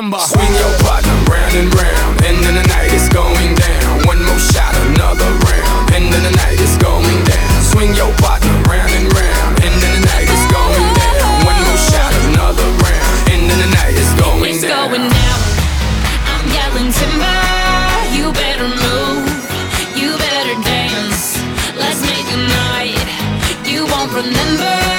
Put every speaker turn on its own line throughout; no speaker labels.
Will. Timber.
Swing your partner round and round, and then the night is going down. One more shot, another round, and then the night is going down. Swing your partner round and round, and then the night is going down. One more shot, another round, and then the night is going
It's
down.
going down. I'm yelling timber. You better move. You better dance. Let's make a night. You won't remember.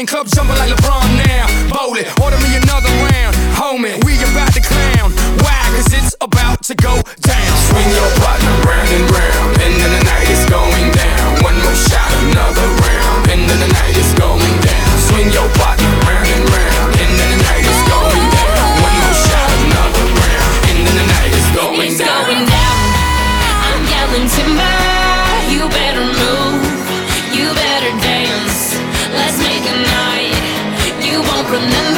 Thing. Club jumping like LeBron now. Voli, order me another round. Homie, we about to clown. Why? Cause it's about to go down.
Swing your
You